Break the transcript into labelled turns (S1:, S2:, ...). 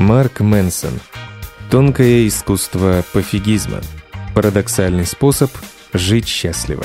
S1: Марк Мэнсон. Тонкое искусство пофигизма. Парадоксальный способ жить счастливо.